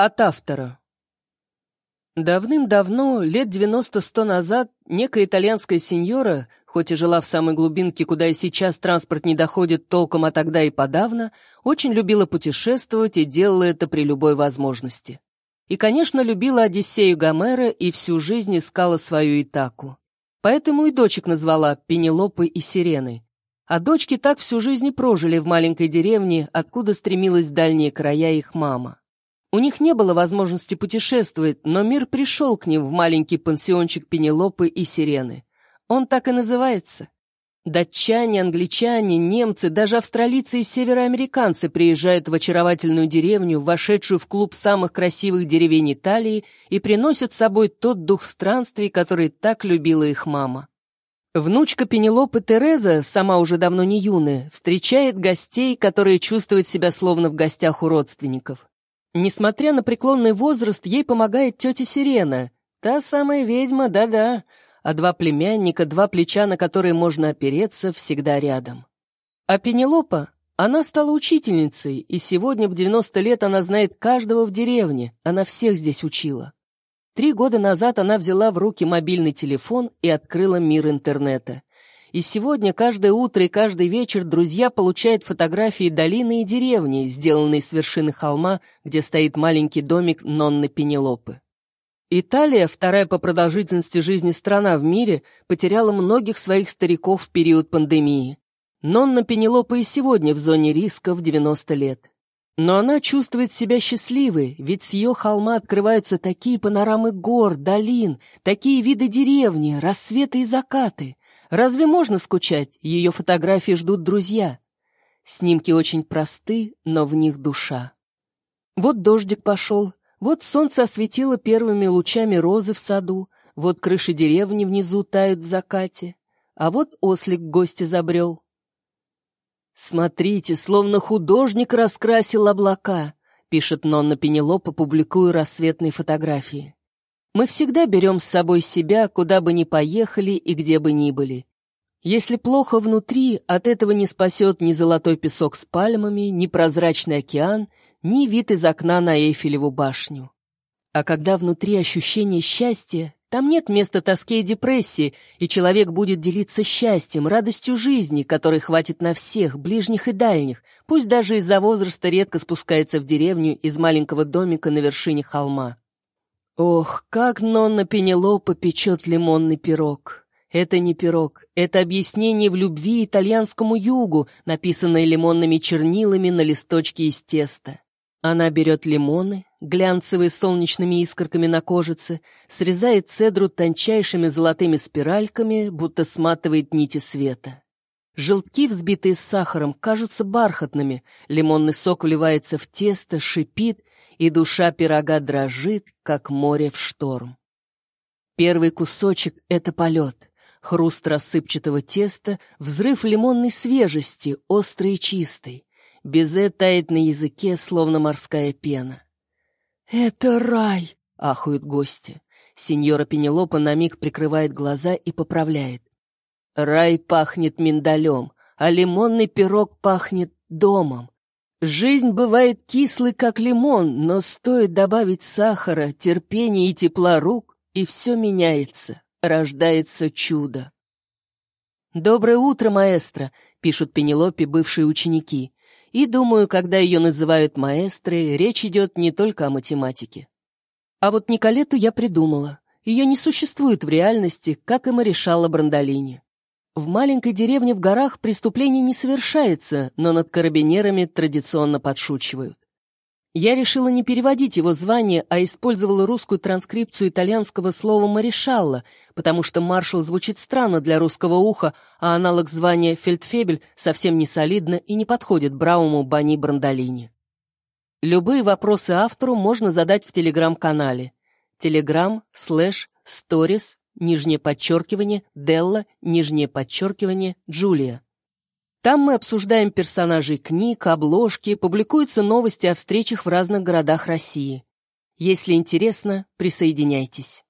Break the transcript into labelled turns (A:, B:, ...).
A: От автора. Давным-давно, лет 90-100 назад, некая итальянская сеньора, хоть и жила в самой глубинке, куда и сейчас транспорт не доходит толком, а тогда и подавно, очень любила путешествовать и делала это при любой возможности. И, конечно, любила Одиссею Гомера и всю жизнь искала свою Итаку. Поэтому и дочек назвала Пенелопой и Сиреной. А дочки так всю жизнь и прожили в маленькой деревне, откуда стремилась в дальние края их мама. У них не было возможности путешествовать, но мир пришел к ним в маленький пансиончик Пенелопы и Сирены. Он так и называется. Датчане, англичане, немцы, даже австралийцы и североамериканцы приезжают в очаровательную деревню, вошедшую в клуб самых красивых деревень Италии, и приносят с собой тот дух странствий, который так любила их мама. Внучка Пенелопы Тереза, сама уже давно не юная, встречает гостей, которые чувствуют себя словно в гостях у родственников. Несмотря на преклонный возраст, ей помогает тетя Сирена. Та самая ведьма, да-да. А два племянника, два плеча, на которые можно опереться, всегда рядом. А Пенелопа, она стала учительницей, и сегодня в 90 лет она знает каждого в деревне, она всех здесь учила. Три года назад она взяла в руки мобильный телефон и открыла мир интернета. И сегодня каждое утро и каждый вечер друзья получают фотографии долины и деревни, сделанные с вершины холма, где стоит маленький домик Нонны Пенелопы. Италия, вторая по продолжительности жизни страна в мире, потеряла многих своих стариков в период пандемии. Нонна Пенелопа и сегодня в зоне риска в 90 лет. Но она чувствует себя счастливой, ведь с ее холма открываются такие панорамы гор, долин, такие виды деревни, рассветы и закаты. Разве можно скучать? Ее фотографии ждут друзья. Снимки очень просты, но в них душа. Вот дождик пошел, вот солнце осветило первыми лучами розы в саду, вот крыши деревни внизу тают в закате, а вот ослик гости забрел. «Смотрите, словно художник раскрасил облака», — пишет Нонна Пенелопа, публикуя рассветные фотографии. Мы всегда берем с собой себя, куда бы ни поехали и где бы ни были. Если плохо внутри, от этого не спасет ни золотой песок с пальмами, ни прозрачный океан, ни вид из окна на Эйфелеву башню. А когда внутри ощущение счастья, там нет места тоске и депрессии, и человек будет делиться счастьем, радостью жизни, которой хватит на всех, ближних и дальних, пусть даже из-за возраста редко спускается в деревню из маленького домика на вершине холма. Ох, как Нонна Пенелопа печет лимонный пирог. Это не пирог, это объяснение в любви итальянскому югу, написанное лимонными чернилами на листочке из теста. Она берет лимоны, глянцевые солнечными искорками на кожице, срезает цедру тончайшими золотыми спиральками, будто сматывает нити света. Желтки, взбитые с сахаром, кажутся бархатными, лимонный сок вливается в тесто, шипит, и душа пирога дрожит, как море в шторм. Первый кусочек — это полет, хруст рассыпчатого теста, взрыв лимонной свежести, острый и чистый. Безе тает на языке, словно морская пена. «Это рай!» — ахают гости. Сеньора Пенелопа на миг прикрывает глаза и поправляет. «Рай пахнет миндалем, а лимонный пирог пахнет домом. Жизнь бывает кислой, как лимон, но стоит добавить сахара, терпения и тепла рук, и все меняется, рождается чудо. «Доброе утро, маэстро», — пишут Пенелопе бывшие ученики. И думаю, когда ее называют маэстрой, речь идет не только о математике. А вот Николету я придумала. Ее не существует в реальности, как и Маришала Брандолини. В маленькой деревне в горах преступление не совершается, но над карабинерами традиционно подшучивают. Я решила не переводить его звание, а использовала русскую транскрипцию итальянского слова «маришалла», потому что маршал звучит странно для русского уха, а аналог звания «фельдфебель» совсем не солидно и не подходит Брауму Бани Брандолини. Любые вопросы автору можно задать в телеграм-канале. Телеграм, слэш, сторис, нижнее подчеркивание, Делла, нижнее подчеркивание, Джулия. Там мы обсуждаем персонажей книг, обложки, публикуются новости о встречах в разных городах России. Если интересно, присоединяйтесь.